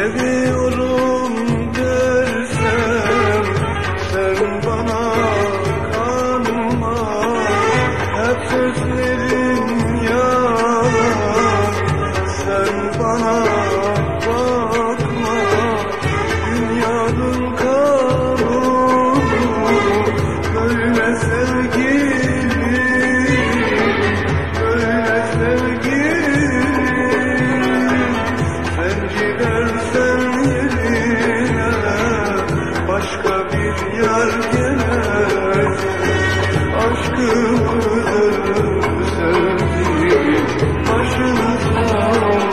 Seviyorum dersem sen bana kanma. Hep sesli Yer gelecek Aşkımızı sevdiğim başın